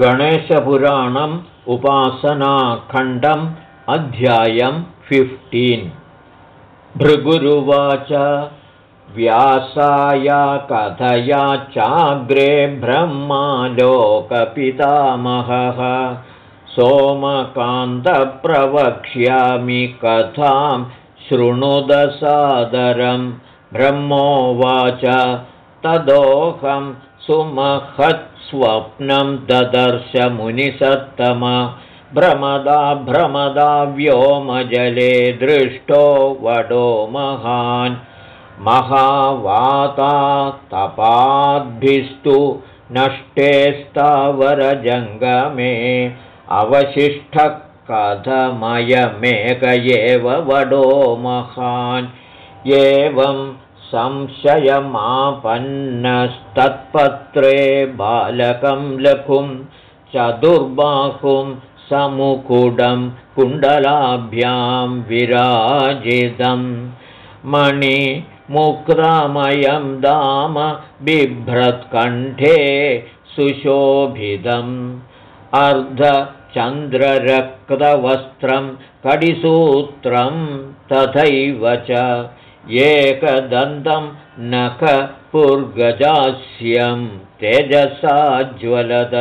गणेशपुराणम् उपासनाखण्डम् अध्यायं फिफ्टीन् भृगुरुवाच व्यासाया कथया चाग्रे ब्रह्मा लोकपितामहः सोमकान्तप्रवक्ष्यामि कथां शृणुदसादरं ब्रह्मोवाच तदोहं सुमहत्स्वप्नं ददर्शमुनिसत्तम। भ्रमदा भ्रमदा व्योमजले दृष्टो वडो महान्। महावाता तपाद्भिस्तु नष्टे स्थावरजङ्गमे अवशिष्टः कथमयमेक एव वडो महान्। एवं संशयमापन्नस्तत्पत्रे बालकं लघुं चतुर्बाहुं समुकुडं कुण्डलाभ्यां विराजितं। मणिमुक्रामयं दाम बिभ्रत्कण्ठे सुशोभितम् अर्धचन्द्ररक्तवस्त्रं कडिसूत्रं तथैव च एकदन्तं नखपुर्गजास्यं तेजसा ज्वलद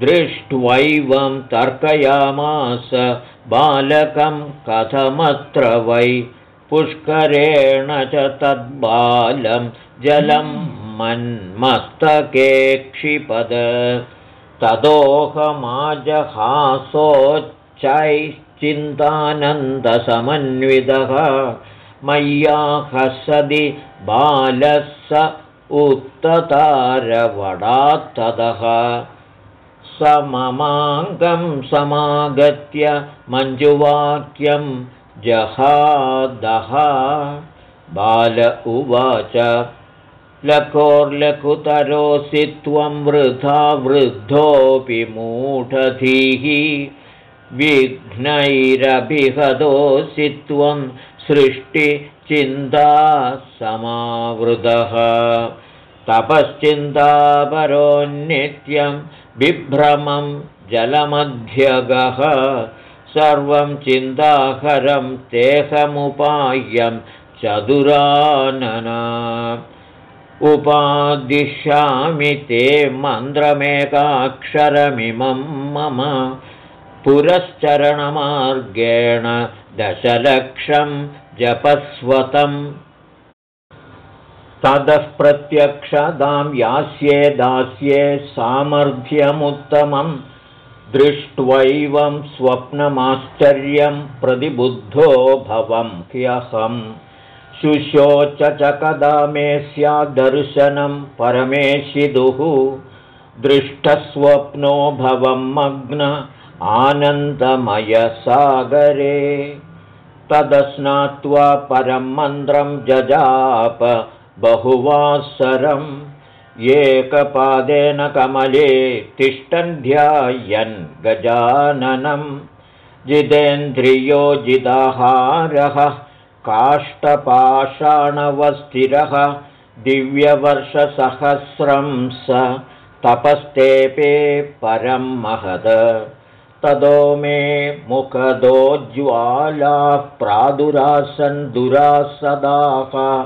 दृष्ट्वैवं तर्कयामास बालकं कथमत्र वै? पुष्करेण च तद्बालं जलं मन्मस्तके क्षिपद। ततोऽहमाजहासोच्चैश्चिन्तानन्दसमन्वितः मय्या हसदि बालः स उत्ततारवडात्ततः सममाङ्गं समागत्य मञ्जुवाक्यं जहादः। बाल उवाच लकोर्लकुतरोऽसि त्वं वृथा वृद्धोऽपि मूढधीः। विघ्नैरभिहतोऽसि त्वं सृष्टिचिन्ता समावृतः। तपश्चिन्तापरोन्नित्यं बिभ्रमं जलमध्यगः। सर्वं चिन्ताहरं तेहमुपायं चतुरानना। उपादिशामि ते मन्त्रमेकाक्षरमिमं मम पुरश्चरणमार्गेण दशलक्षं जपस्वतम्। ततः प्रत्यक्षदां यास्ये दास्ये सामर्थ्यमुत्तमं दृष्ट्वैवं स्वप्नमाश्चर्यं प्रतिबुद्धो भवं ह्यहम्। शुशोच च कदा मे स्यादर्शनं परमेशिदुः। दृष्टस्वप्नो भवं मग्न आनन्दमयसागरे तदस्नात्वा परं मन्त्रं जजाप बहुवासरम्। एकपादेन कमले तिष्ठन् ध्यायन् गजाननं जितेन्द्रियो जिदाहारः काष्ठपाषाणवस्थिरः दिव्यवर्षसहस्रं स। तपस्तेपे परं महद तदो मे मुखदोज्ज्वालाः प्रादुरासन् दुरासदाः।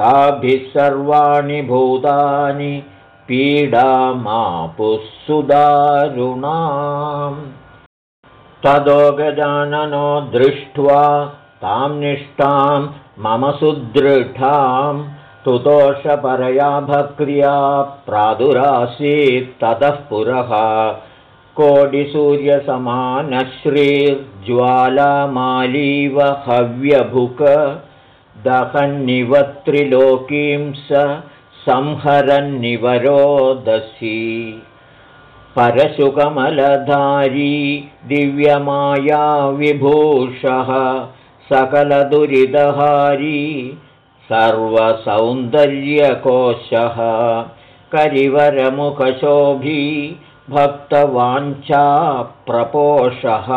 ताभिः सर्वाणि भूतानि पीडामापुः सुदारुणाम् तदो गजाननो दृष्ट्वा तां निष्ठां मम सुदृढां। तुतोषपरया भक्र्या प्रादुरासीत्ततः पुरः कोटिसूर्यसमानश्रीर्ज्वालामालीव हव्यभुक दहन्निवत्रिलोकीं स संहरन्निवरोदसी। परशुकमलधारी दिव्यमायाविभूषः सकलदुरिदहारी सर्वसौन्दर्यकोशः करिवरमुखशोभी भक्तवाञ्छाप्रपोषः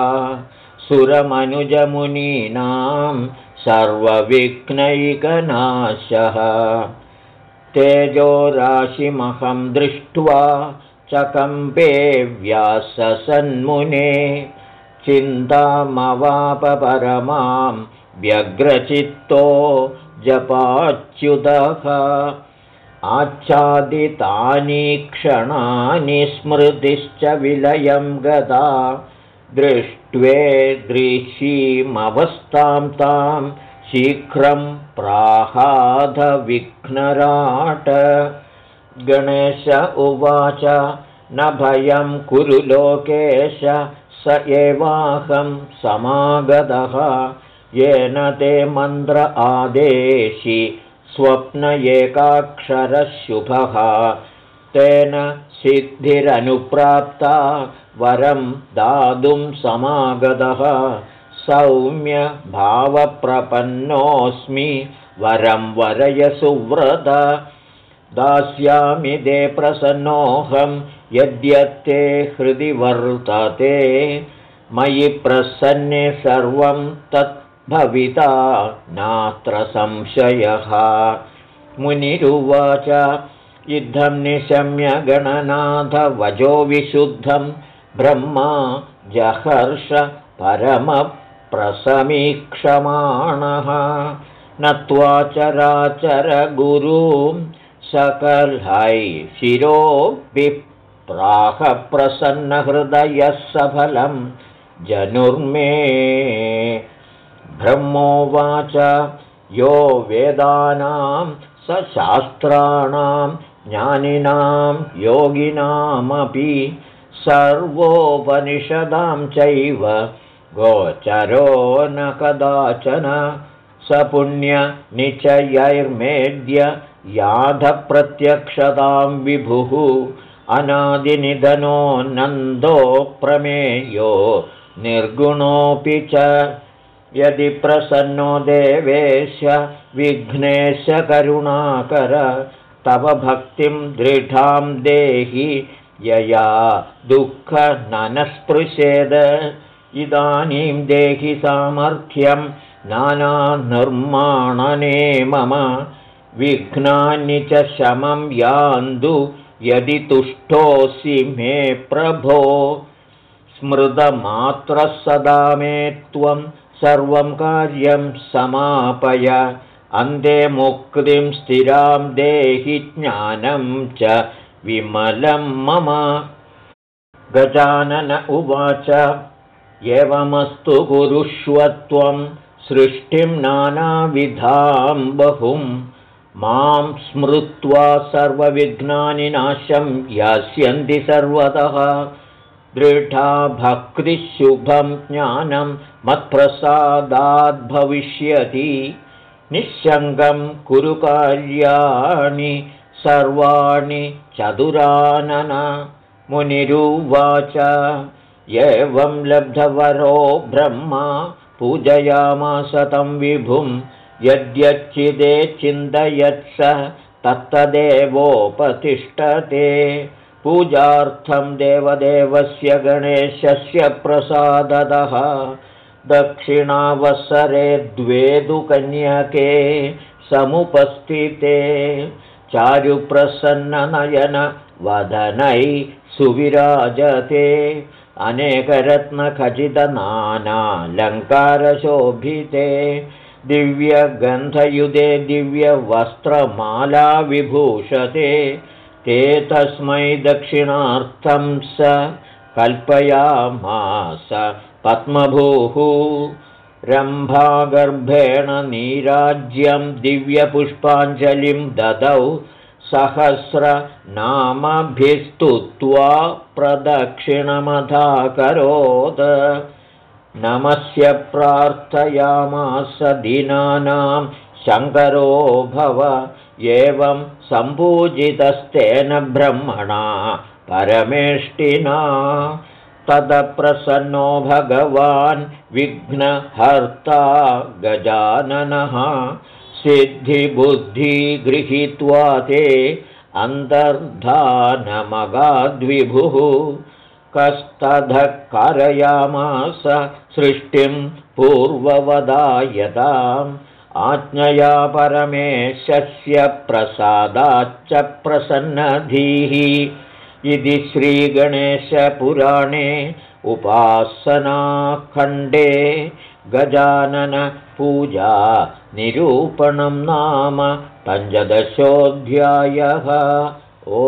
सुरमनुजमुनीनां सर्वविघ्नैकनाशः। तेजोराशिमहं दृष्ट्वा चकम्पे व्याससन्मुने चिन्तामवापपरमां व्यग्रचित्तो जपाच्युतः आच्छादितानि क्षणानि स्मृतिश्च विलयं गता दृष्ट्वेदृशीमवस्थां तां शीघ्रं प्राहाधविघ्नराट गणेश उवाच न भयं कुरु लोकेश स एवाहं समागतः। येन ते मन्त्र आदेशि स्वप्न एकाक्षरशुभः। तेन सिद्धिरनुप्राप्ता वरं दातुं समागतः। सौम्यभावप्रपन्नोऽस्मि वरं वरय सुव्रत दास्यामि ते प्रसन्नोऽहं यद्यत्ते हृदि वर्तते। मयि प्रसन्ने सर्वं तत् भविता नात्र संशयः। मुनिरुवाच युद्धं निशम्य गणनाथवजो विशुद्धं ब्रह्मा जहर्ष परमप्रसमीक्षमाणः। नत्वा चराचरगुरुं सकल्है शिरोभिप्राहप्रसन्नहृदयः सफलं जनुर्मे ब्रह्मोवाच यो वेदानां स शास्त्राणां ज्ञानिनां योगिनामपि सर्वोपनिषदां चैव गोचरो न कदाचन। स पुण्यनिचयैर्मेद्य याधप्रत्यक्षतां विभुः अनादिनिधनो नन्दोप्रमेयो निर्गुणोऽपि च यदि प्रसन्नो देवेश विघ्नेश करुणाकर तव भक्तिं दृढां देहि यया दुःखननस्पृशेद। इदानीं देहि सामर्थ्यं नानानिर्माणने मम विघ्नानि च शमं यान्तु यदि तुष्टोऽसि मे प्रभो। स्मृतमात्रः सदा मे त्वं सर्वं कार्यं समापय। अन्ते मुक्तिं स्थिरां देहि ज्ञानं च विमलं मम। गजानन उवाच एवमस्तु कुरुष्वत्वं सृष्टिं नानाविधां बहुं। मां स्मृत्वा सर्वविघ्नानि नाशं यास्यन्ति सर्वतः दृढा भक्तिशुभं ज्ञानं मत्प्रसादाद्भविष्यति। निःशङ्गं कुरु कार्याणि सर्वाणि चतुरानन। मुनिरुवाच एवं लब्धवरो ब्रह्मा पूजयामास तं विभुं यद्यच्चिदे चिन्तयत्स तत्तदेवोपतिष्ठते पूजार्थं देवदेवस्य गणेशस्य प्रसादतः। दक्षिणावसरे द्वे तु कन्यके समुपस्थिते चारुप्रसन्ननयनवदनै सुविराजते। अनेकरत्नखचितनानालङ्कारशोभिते। दिव्यगन्धयुधे दिव्यवस्त्रमाला विभूषते ते तस्मै दक्षिणार्थं स कल्पयामास पद्मभूः रम्भागर्भेण नीराज्यं दिव्यपुष्पाञ्जलिं ददौ सहस्रनामभिस्तुत्वा प्रदक्षिणमधाकरोत्। नमस्य प्रार्थयामास दीनानां शङ्करो भव एवं सम्पूजितस्तेन ब्रह्मणा परमेष्टिना। तदप्रसन्नो भगवान् विघ्नहर्ता गजाननः। सिद्धिबुद्धि गृहीत्वा ते अन्तर्धानमगाद्विभुः। कस्तधः कारयामास सृष्टिं पूर्ववदायताम् आज्ञया परमेशस्य प्रसादाच्च प्रसन्नधीः। इति श्रीगणेशपुराणे उपासनाखण्डे गजाननपूजा निरूपणं नाम पञ्चदशोऽध्यायः। ओ